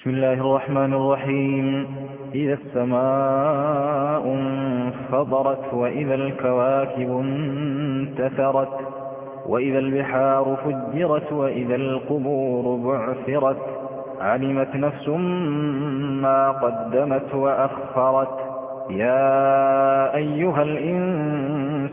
بسم الله الرحمن الرحيم. إذا السماء انفضرت وإذا الكواكب انتثرت وإذا البحار فجرت وإذا القبور بعثرت علمت نفس ما قدمت وأخرت. يا أيها الإنسان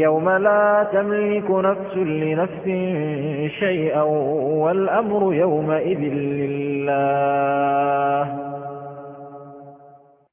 يوم لا تملك نفس لنفس شيئا والأمر يومئذ لله.